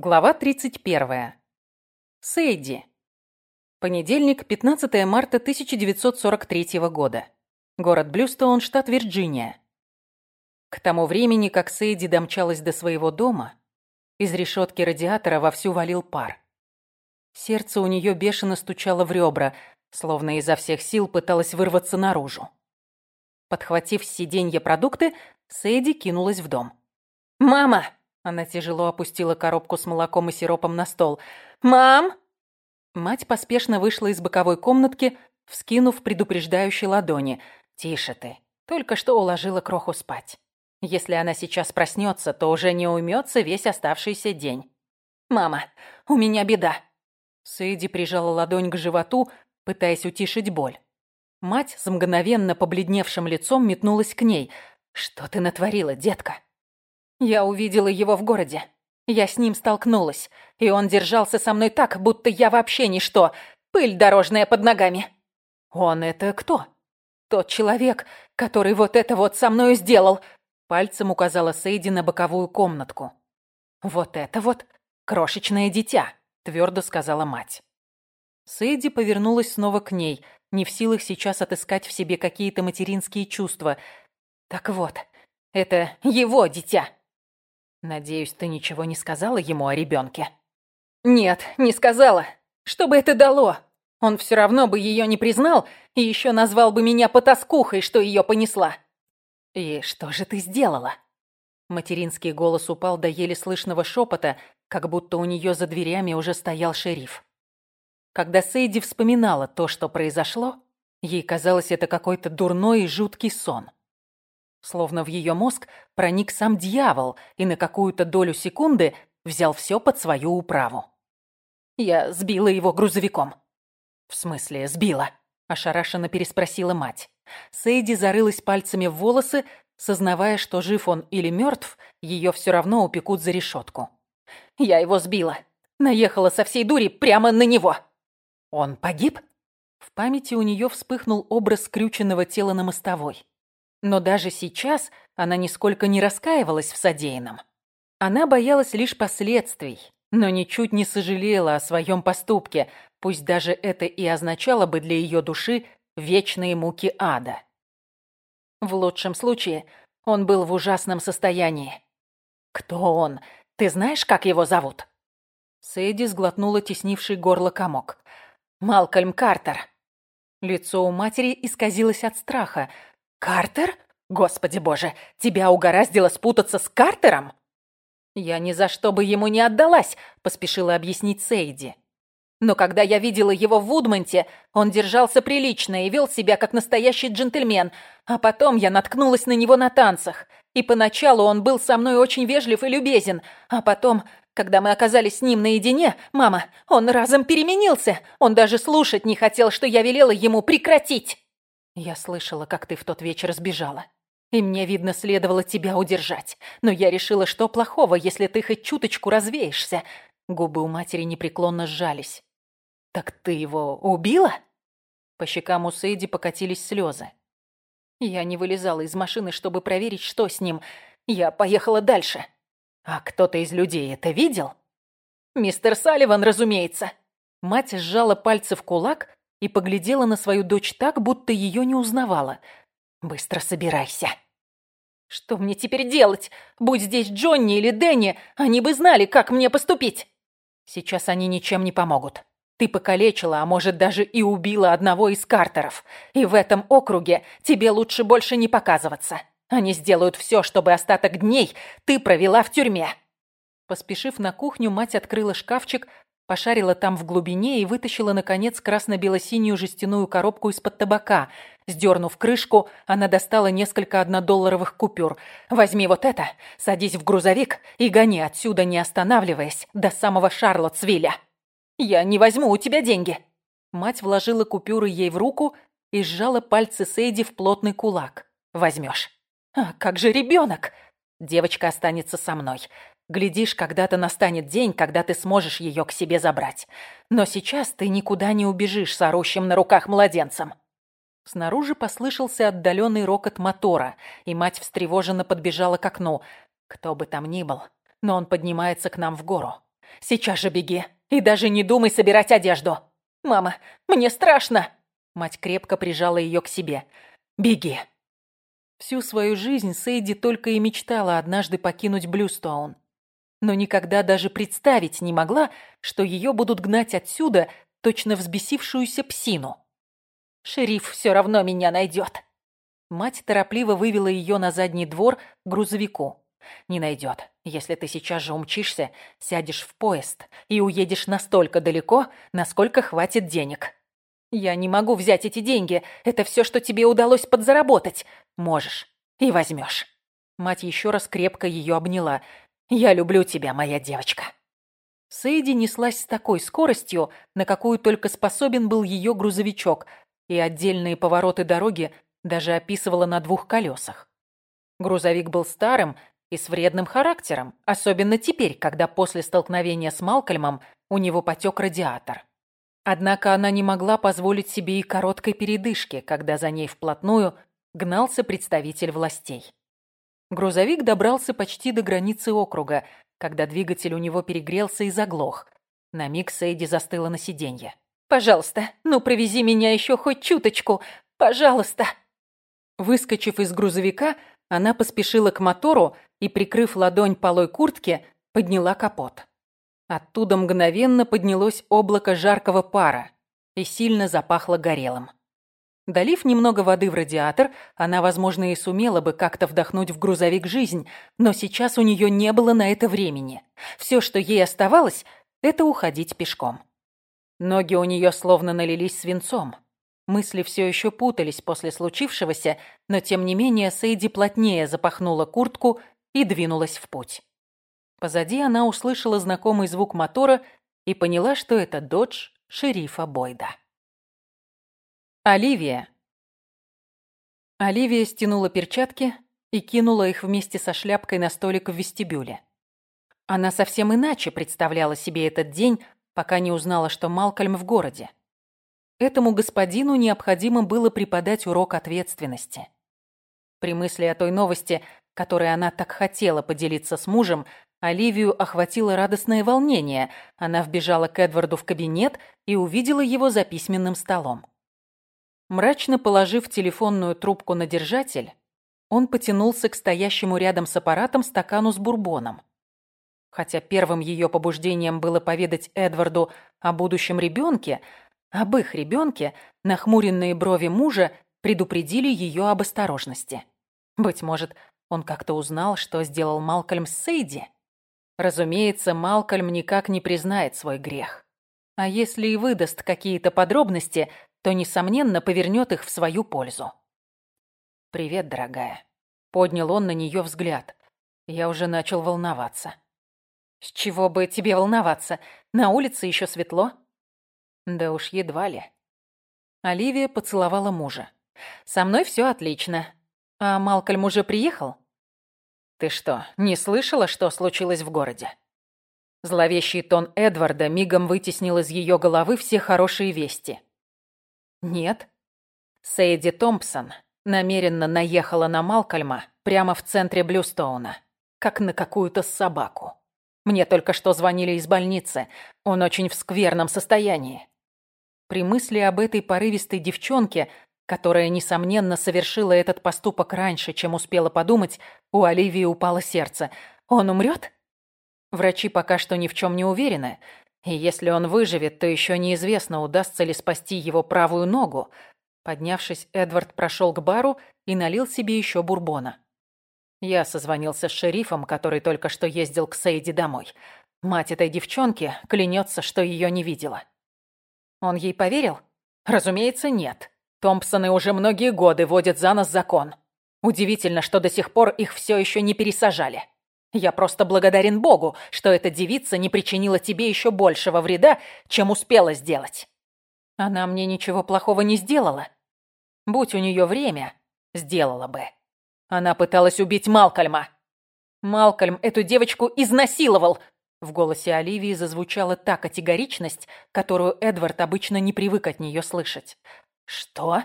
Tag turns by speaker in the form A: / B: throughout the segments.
A: Глава 31. Сейди. Понедельник, 15 марта 1943 года. Город Блюстоун, штат Вирджиния. К тому времени, как Сейди домчалась до своего дома, из решетки радиатора вовсю валил пар. Сердце у нее бешено стучало в ребра, словно изо всех сил пыталась вырваться наружу. Подхватив с сиденья продукты, Сейди кинулась в дом. «Мама!» Она тяжело опустила коробку с молоком и сиропом на стол. «Мам!» Мать поспешно вышла из боковой комнатки, вскинув предупреждающие ладони. «Тише ты. Только что уложила кроху спать. Если она сейчас проснется, то уже не уймется весь оставшийся день. Мама, у меня беда!» Сэйди прижала ладонь к животу, пытаясь утишить боль. Мать с мгновенно побледневшим лицом метнулась к ней. «Что ты натворила, детка?» Я увидела его в городе. Я с ним столкнулась, и он держался со мной так, будто я вообще ничто. Пыль дорожная под ногами. Он это кто? Тот человек, который вот это вот со мной сделал. Пальцем указала Сейди на боковую комнатку. Вот это вот крошечное дитя, твердо сказала мать. Сейди повернулась снова к ней, не в силах сейчас отыскать в себе какие-то материнские чувства. Так вот, это его дитя. Надеюсь, ты ничего не сказала ему о ребенке? Нет, не сказала. Что бы это дало? Он все равно бы ее не признал и еще назвал бы меня потаскухой, что ее понесла. И что же ты сделала? Материнский голос упал до еле слышного шепота, как будто у нее за дверями уже стоял шериф. Когда Сейди вспоминала то, что произошло, ей казалось это какой-то дурной и жуткий сон. Словно в ее мозг проник сам дьявол и на какую-то долю секунды взял все под свою управу. Я сбила его грузовиком. «В смысле, сбила?» – ошарашенно переспросила мать. Сейди зарылась пальцами в волосы, сознавая, что жив он или мертв, ее все равно упекут за решетку. «Я его сбила. Наехала со всей дури прямо на него». «Он погиб?» В памяти у нее вспыхнул образ скрюченного тела на мостовой. Но даже сейчас она нисколько не раскаивалась в содеянном. Она боялась лишь последствий, но ничуть не сожалела о своем поступке, пусть даже это и означало бы для ее души вечные муки ада. В лучшем случае он был в ужасном состоянии. «Кто он? Ты знаешь, как его зовут?» Сэдди сглотнула теснивший горло комок. «Малкольм Картер». Лицо у матери исказилось от страха, «Картер? Господи боже, тебя угораздило спутаться с Картером?» «Я ни за что бы ему не отдалась», — поспешила объяснить Сейди. «Но когда я видела его в Вудмонте, он держался прилично и вел себя как настоящий джентльмен, а потом я наткнулась на него на танцах. И поначалу он был со мной очень вежлив и любезен, а потом, когда мы оказались с ним наедине, мама, он разом переменился. Он даже слушать не хотел, что я велела ему прекратить». Я слышала, как ты в тот вечер сбежала. И мне, видно, следовало тебя удержать. Но я решила, что плохого, если ты хоть чуточку развеешься. Губы у матери непреклонно сжались. Так ты его убила? По щекам у Сейди покатились слезы. Я не вылезала из машины, чтобы проверить, что с ним. Я поехала дальше. А кто-то из людей это видел? Мистер Салливан, разумеется. Мать сжала пальцы в кулак, и поглядела на свою дочь так, будто ее не узнавала. «Быстро собирайся». «Что мне теперь делать? Будь здесь Джонни или Дэнни, они бы знали, как мне поступить». «Сейчас они ничем не помогут. Ты покалечила, а может даже и убила одного из Картеров. И в этом округе тебе лучше больше не показываться. Они сделают все, чтобы остаток дней ты провела в тюрьме». Поспешив на кухню, мать открыла шкафчик, Пошарила там в глубине и вытащила, наконец, красно-бело-синюю жестяную коробку из-под табака. Сдернув крышку, она достала несколько однодолларовых купюр. «Возьми вот это, садись в грузовик и гони отсюда, не останавливаясь, до самого Шарлоттсвилля. Я не возьму у тебя деньги». Мать вложила купюры ей в руку и сжала пальцы Сейди в плотный кулак. «Возьмешь». «А как же ребенок?» «Девочка останется со мной. Глядишь, когда-то настанет день, когда ты сможешь ее к себе забрать. Но сейчас ты никуда не убежишь с орущим на руках младенцем». Снаружи послышался отдаленный рокот мотора, и мать встревоженно подбежала к окну. Кто бы там ни был, но он поднимается к нам в гору. Сейчас же беги. И даже не думай собирать одежду. Мама, мне страшно. Мать крепко прижала ее к себе. Беги. Всю свою жизнь Сейди только и мечтала однажды покинуть Блюстоун. Но никогда даже представить не могла, что ее будут гнать отсюда точно взбесившуюся псину. «Шериф все равно меня найдет». Мать торопливо вывела ее на задний двор к грузовику. «Не найдет. Если ты сейчас же умчишься, сядешь в поезд и уедешь настолько далеко, насколько хватит денег». «Я не могу взять эти деньги. Это все, что тебе удалось подзаработать. Можешь. И возьмешь». Мать еще раз крепко ее обняла. «Я люблю тебя, моя девочка». Сейди неслась с такой скоростью, на какую только способен был ее грузовичок, и отдельные повороты дороги даже описывала на двух колесах. Грузовик был старым и с вредным характером, особенно теперь, когда после столкновения с Малкольмом у него потек радиатор. Однако она не могла позволить себе и короткой передышки, когда за ней вплотную гнался представитель властей. Грузовик добрался почти до границы округа, когда двигатель у него перегрелся и заглох. На миг Сейди застыла на сиденье. «Пожалуйста, ну провези меня еще хоть чуточку! Пожалуйста!» Выскочив из грузовика, она поспешила к мотору и, прикрыв ладонь полой куртки, подняла капот. Оттуда мгновенно поднялось облако жаркого пара и сильно запахло горелым. Долив немного воды в радиатор, она, возможно, и сумела бы как-то вдохнуть в грузовик жизнь, но сейчас у нее не было на это времени. Все, что ей оставалось, это уходить пешком. Ноги у нее словно налились свинцом. Мысли все еще путались после случившегося, но тем не менее Сейди плотнее запахнула куртку и двинулась в путь. Позади она услышала знакомый звук мотора и поняла, что это додж шерифа Бойда. Оливия. Оливия стянула перчатки и кинула их вместе со шляпкой на столик в вестибюле. Она совсем иначе представляла себе этот день, пока не узнала, что Малкольм в городе. Этому господину необходимо было преподать урок ответственности. При мысли о той новости, которой она так хотела поделиться с мужем, Оливию охватило радостное волнение. Она вбежала к Эдварду в кабинет и увидела его за письменным столом. Мрачно положив телефонную трубку на держатель, он потянулся к стоящему рядом с аппаратом стакану с бурбоном. Хотя первым ее побуждением было поведать Эдварду о будущем ребенке, об их ребенке, нахмуренные брови мужа предупредили ее об осторожности. Быть может, он как-то узнал, что сделал Малкольм с Сейди? Разумеется, Малкольм никак не признает свой грех. А если и выдаст какие-то подробности, то, несомненно, повернет их в свою пользу. «Привет, дорогая». Поднял он на нее взгляд. Я уже начал волноваться. «С чего бы тебе волноваться? На улице еще светло?» «Да уж едва ли». Оливия поцеловала мужа. «Со мной все отлично. А Малкольм уже приехал?» «Ты что, не слышала, что случилось в городе?» Зловещий тон Эдварда мигом вытеснил из ее головы все хорошие вести. «Нет». Сейди Томпсон намеренно наехала на Малкольма прямо в центре Блюстоуна, как на какую-то собаку. Мне только что звонили из больницы. Он очень в скверном состоянии. При мысли об этой порывистой девчонке которая, несомненно, совершила этот поступок раньше, чем успела подумать, у Оливии упало сердце. Он умрет? Врачи пока что ни в чем не уверены. И если он выживет, то еще неизвестно, удастся ли спасти его правую ногу. Поднявшись, Эдвард прошел к бару и налил себе еще бурбона. Я созвонился с шерифом, который только что ездил к Сейди домой. Мать этой девчонки клянется, что ее не видела. Он ей поверил? Разумеется, нет. Томпсоны уже многие годы водят за нас закон. Удивительно, что до сих пор их все еще не пересажали. Я просто благодарен Богу, что эта девица не причинила тебе еще большего вреда, чем успела сделать. Она мне ничего плохого не сделала. Будь у нее время, сделала бы. Она пыталась убить Малкольма. Малкольм эту девочку изнасиловал. В голосе Оливии зазвучала та категоричность, которую Эдвард обычно не привык от нее слышать. «Что?»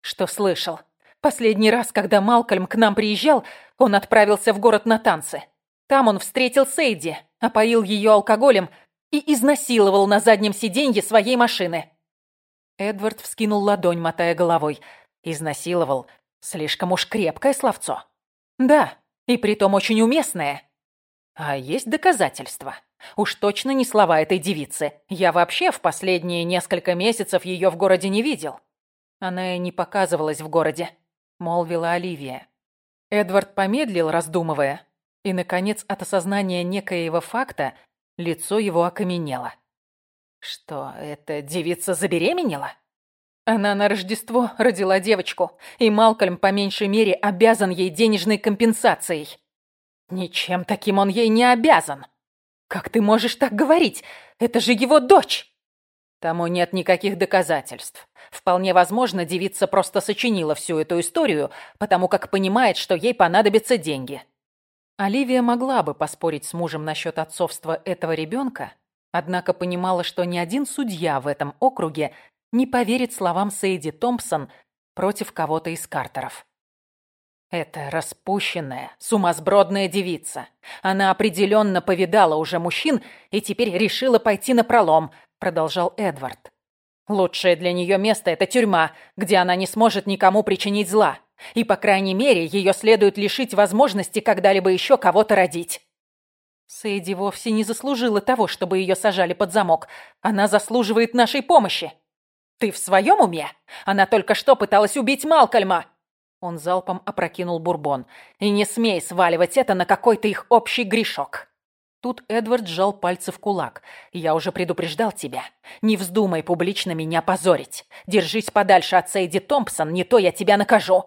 A: «Что слышал? Последний раз, когда Малкольм к нам приезжал, он отправился в город на танцы. Там он встретил Сейди, опоил ее алкоголем и изнасиловал на заднем сиденье своей машины. Эдвард вскинул ладонь, мотая головой. Изнасиловал. Слишком уж крепкое словцо. Да, и притом очень уместное. А есть доказательства. Уж точно не слова этой девицы. Я вообще в последние несколько месяцев ее в городе не видел. Она и не показывалась в городе, молвила Оливия. Эдвард помедлил, раздумывая, и, наконец, от осознания некоего факта лицо его окаменело. Что, эта девица забеременела? Она на Рождество родила девочку, и Малкольм по меньшей мере обязан ей денежной компенсацией. Ничем таким он ей не обязан. Как ты можешь так говорить? Это же его дочь! Тому нет никаких доказательств. Вполне возможно, девица просто сочинила всю эту историю, потому как понимает, что ей понадобятся деньги. Оливия могла бы поспорить с мужем насчет отцовства этого ребенка, однако понимала, что ни один судья в этом округе не поверит словам Сейди Томпсон против кого-то из Картеров. Это распущенная, сумасбродная девица. Она определенно повидала уже мужчин и теперь решила пойти на пролом, продолжал Эдвард. Лучшее для нее место – это тюрьма, где она не сможет никому причинить зла. И, по крайней мере, ее следует лишить возможности когда-либо еще кого-то родить. Сэйди вовсе не заслужила того, чтобы ее сажали под замок. Она заслуживает нашей помощи. Ты в своем уме? Она только что пыталась убить Малкольма. Он залпом опрокинул бурбон. И не смей сваливать это на какой-то их общий грешок. Тут Эдвард сжал пальцы в кулак. «Я уже предупреждал тебя. Не вздумай публично меня позорить. Держись подальше от Сейди Томпсон, не то я тебя накажу».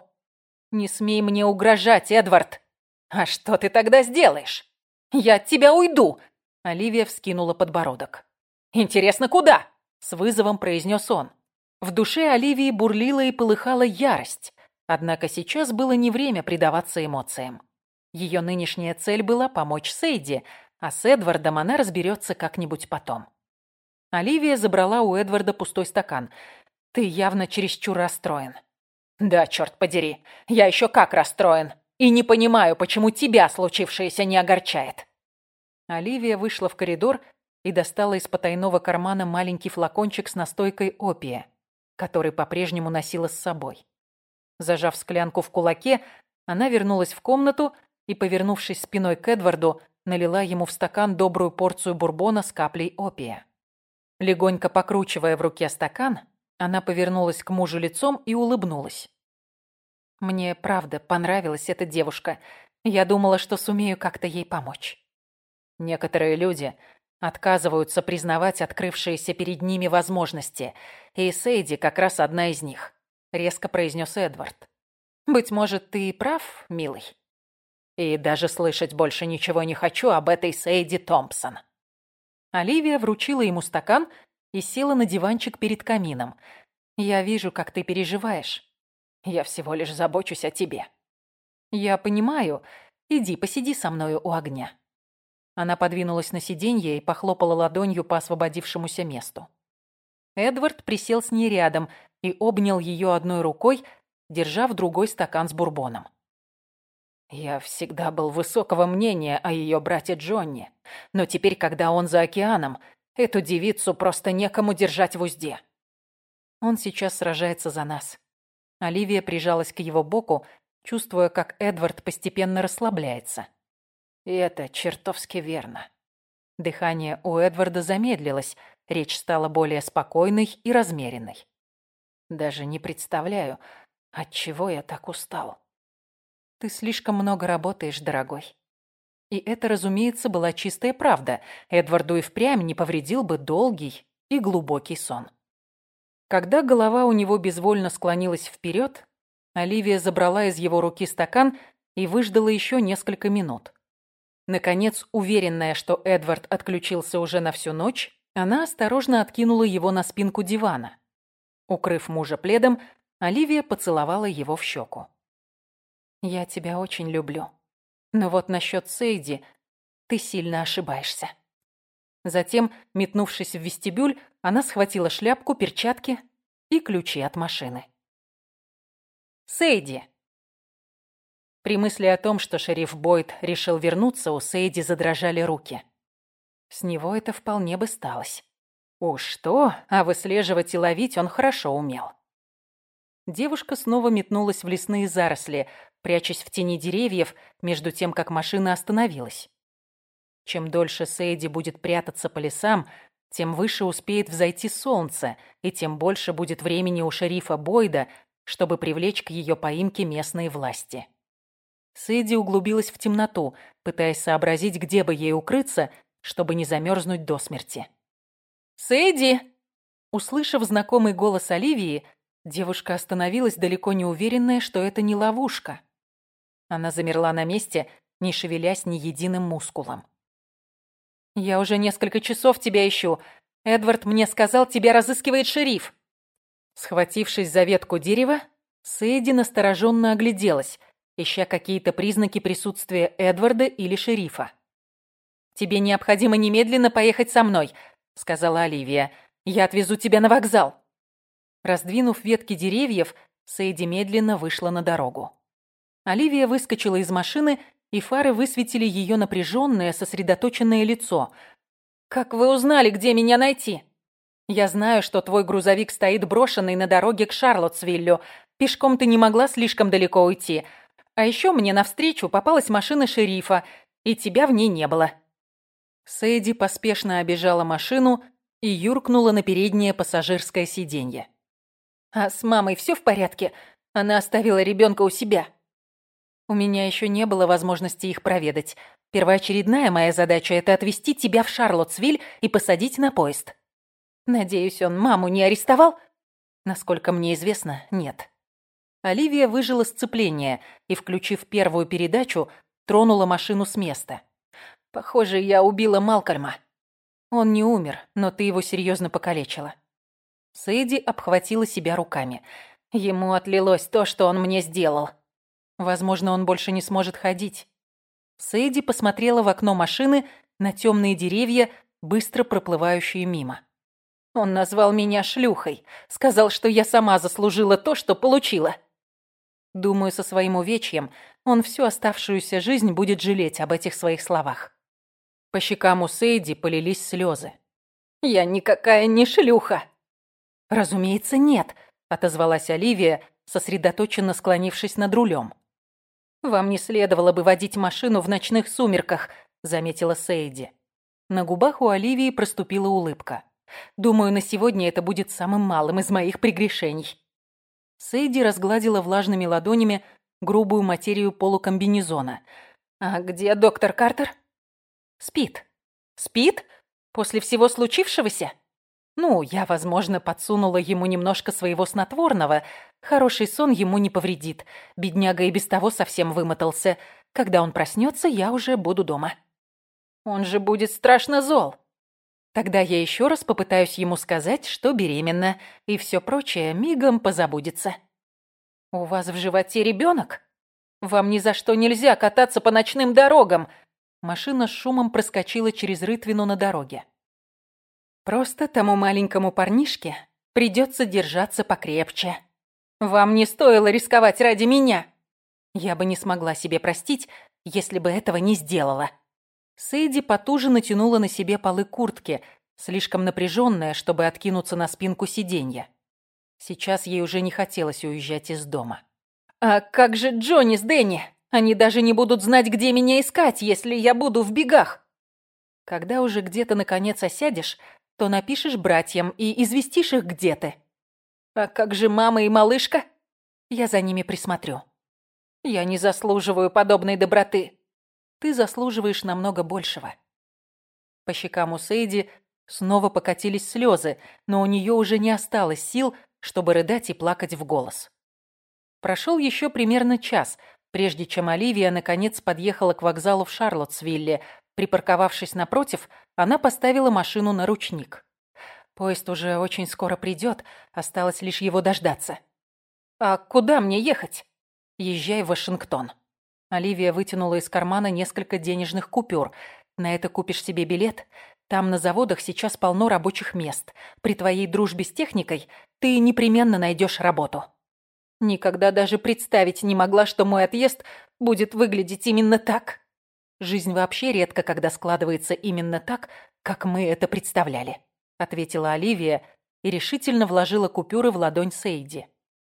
A: «Не смей мне угрожать, Эдвард!» «А что ты тогда сделаешь?» «Я от тебя уйду!» Оливия вскинула подбородок. «Интересно, куда?» С вызовом произнес он. В душе Оливии бурлила и полыхала ярость. Однако сейчас было не время предаваться эмоциям. Ее нынешняя цель была помочь Сейди, а с Эдвардом она разберется как-нибудь потом. Оливия забрала у Эдварда пустой стакан. «Ты явно чересчур расстроен. «Да, черт подери, я еще как расстроен. И не понимаю, почему тебя случившееся не огорчает». Оливия вышла в коридор и достала из потайного кармана маленький флакончик с настойкой опия, который по-прежнему носила с собой. Зажав склянку в кулаке, она вернулась в комнату и, повернувшись спиной к Эдварду, налила ему в стакан добрую порцию бурбона с каплей опия. Легонько покручивая в руке стакан, она повернулась к мужу лицом и улыбнулась. «Мне правда понравилась эта девушка. Я думала, что сумею как-то ей помочь». Некоторые люди отказываются признавать открывшиеся перед ними возможности, и Сейди как раз одна из них, резко произнес Эдвард. «Быть может, ты и прав, милый. И даже слышать больше ничего не хочу об этой Сейди Томпсон». Оливия вручила ему стакан и села на диванчик перед камином. «Я вижу, как ты переживаешь. Я всего лишь забочусь о тебе». «Я понимаю. Иди, посиди со мною у огня». Она подвинулась на сиденье и похлопала ладонью по освободившемуся месту. Эдвард присел с ней рядом и обнял ее одной рукой, держа в другой стакан с бурбоном. Я всегда был высокого мнения о ее брате Джонни, но теперь, когда он за океаном, Эту девицу просто некому держать в узде. Он сейчас сражается за нас. Оливия прижалась к его боку, чувствуя, как Эдвард постепенно расслабляется. И это чертовски верно. Дыхание у Эдварда замедлилось, речь стала более спокойной и размеренной. Даже не представляю, от чего я так устал. Ты слишком много работаешь, дорогой. И это, разумеется, была чистая правда. Эдварду и впрямь не повредил бы долгий и глубокий сон. Когда голова у него безвольно склонилась вперед, Оливия забрала из его руки стакан и выждала еще несколько минут. Наконец, уверенная, что Эдвард отключился уже на всю ночь, она осторожно откинула его на спинку дивана. Укрыв мужа пледом, Оливия поцеловала его в щеку. «Я тебя очень люблю», но вот насчет Сейди ты сильно ошибаешься. Затем, метнувшись в вестибюль, она схватила шляпку, перчатки и ключи от машины. Сейди. При мысли о том, что шериф Бойд решил вернуться, у Сейди задрожали руки. С него это вполне бы сталось. Уж что, а выслеживать и ловить он хорошо умел. Девушка снова метнулась в лесные заросли, прячась в тени деревьев, между тем, как машина остановилась. Чем дольше Сейди будет прятаться по лесам, тем выше успеет взойти солнце, и тем больше будет времени у шерифа Бойда, чтобы привлечь к ее поимке местные власти. Сэйди углубилась в темноту, пытаясь сообразить, где бы ей укрыться, чтобы не замерзнуть до смерти. «Сэйди!» Услышав знакомый голос Оливии, девушка остановилась, далеко не уверенная, что это не ловушка. Она замерла на месте, не шевелясь ни единым мускулом. «Я уже несколько часов тебя ищу. Эдвард мне сказал, тебя разыскивает шериф». Схватившись за ветку дерева, Сэйди настороженно огляделась, ища какие-то признаки присутствия Эдварда или шерифа. «Тебе необходимо немедленно поехать со мной», — сказала Оливия. «Я отвезу тебя на вокзал». Раздвинув ветки деревьев, Сэйди медленно вышла на дорогу. Оливия выскочила из машины и фары высветили ее напряженное, сосредоточенное лицо. «Как вы узнали, где меня найти?» «Я знаю, что твой грузовик стоит брошенный на дороге к Шарлоттсвиллю. Пешком ты не могла слишком далеко уйти. А еще мне навстречу попалась машина шерифа, и тебя в ней не было». Сэйди поспешно обежала машину и юркнула на переднее пассажирское сиденье. «А с мамой все в порядке? Она оставила ребенка у себя?» У меня еще не было возможности их проведать. Первоочередная моя задача – это отвезти тебя в Шарлоттсвиль и посадить на поезд. Надеюсь, он маму не арестовал? Насколько мне известно, нет. Оливия выжила сцепление и, включив первую передачу, тронула машину с места. Похоже, я убила Малкольма. Он не умер, но ты его серьезно покалечила. Сэйди обхватила себя руками. Ему отлилось то, что он мне сделал. Возможно, он больше не сможет ходить. Сэйди посмотрела в окно машины на темные деревья, быстро проплывающие мимо. Он назвал меня шлюхой, сказал, что я сама заслужила то, что получила. Думаю, со своим увечьем он всю оставшуюся жизнь будет жалеть об этих своих словах. По щекам у Сейди полились слезы. «Я никакая не шлюха!» «Разумеется, нет», — отозвалась Оливия, сосредоточенно склонившись над рулем. «Вам не следовало бы водить машину в ночных сумерках», — заметила Сейди. На губах у Оливии проступила улыбка. «Думаю, на сегодня это будет самым малым из моих прегрешений». Сейди разгладила влажными ладонями грубую материю полукомбинезона. «А где доктор Картер?» «Спит». «Спит? После всего случившегося?» Ну, я, возможно, подсунула ему немножко своего снотворного. Хороший сон ему не повредит. Бедняга и без того совсем вымотался. Когда он проснется, я уже буду дома. Он же будет страшно зол. Тогда я еще раз попытаюсь ему сказать, что беременна, и все прочее мигом позабудется. У вас в животе ребенок? Вам ни за что нельзя кататься по ночным дорогам. Машина с шумом проскочила через рытвину на дороге. Просто тому маленькому парнишке придется держаться покрепче. Вам не стоило рисковать ради меня. Я бы не смогла себе простить, если бы этого не сделала. Сэйди потуже натянула на себе полы куртки, слишком напряженная, чтобы откинуться на спинку сиденья. Сейчас ей уже не хотелось уезжать из дома. «А как же Джонни с Дэнни? Они даже не будут знать, где меня искать, если я буду в бегах!» Когда уже где-то наконец осядешь, то напишешь братьям и известишь их, где ты. А как же мама и малышка? Я за ними присмотрю. Я не заслуживаю подобной доброты. Ты заслуживаешь намного большего. По щекам у Сейди снова покатились слезы, но у нее уже не осталось сил, чтобы рыдать и плакать в голос. Прошел еще примерно час, прежде чем Оливия наконец подъехала к вокзалу в Шарлоттсвилле, Припарковавшись напротив, она поставила машину на ручник. Поезд уже очень скоро придет, осталось лишь его дождаться. «А куда мне ехать?» «Езжай в Вашингтон». Оливия вытянула из кармана несколько денежных купюр. «На это купишь себе билет. Там на заводах сейчас полно рабочих мест. При твоей дружбе с техникой ты непременно найдешь работу». Никогда даже представить не могла, что мой отъезд будет выглядеть именно так. Жизнь вообще редко когда складывается именно так, как мы это представляли», ответила Оливия и решительно вложила купюры в ладонь Сейди.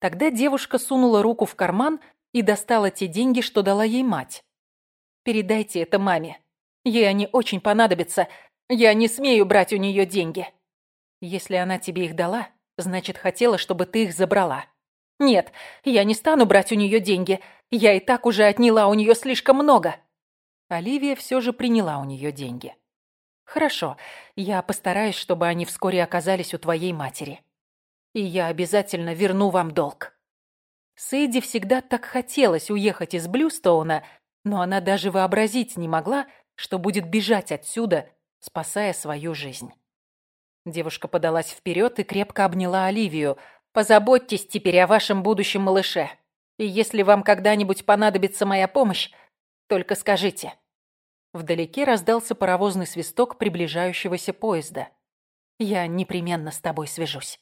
A: Тогда девушка сунула руку в карман и достала те деньги, что дала ей мать. «Передайте это маме. Ей они очень понадобятся. Я не смею брать у нее деньги. Если она тебе их дала, значит, хотела, чтобы ты их забрала. Нет, я не стану брать у нее деньги. Я и так уже отняла у нее слишком много». Оливия все же приняла у нее деньги. «Хорошо, я постараюсь, чтобы они вскоре оказались у твоей матери. И я обязательно верну вам долг». Сейди всегда так хотелось уехать из Блюстоуна, но она даже вообразить не могла, что будет бежать отсюда, спасая свою жизнь. Девушка подалась вперед и крепко обняла Оливию. «Позаботьтесь теперь о вашем будущем малыше. И если вам когда-нибудь понадобится моя помощь, только скажите». Вдалеке раздался паровозный свисток приближающегося поезда. «Я непременно с тобой свяжусь».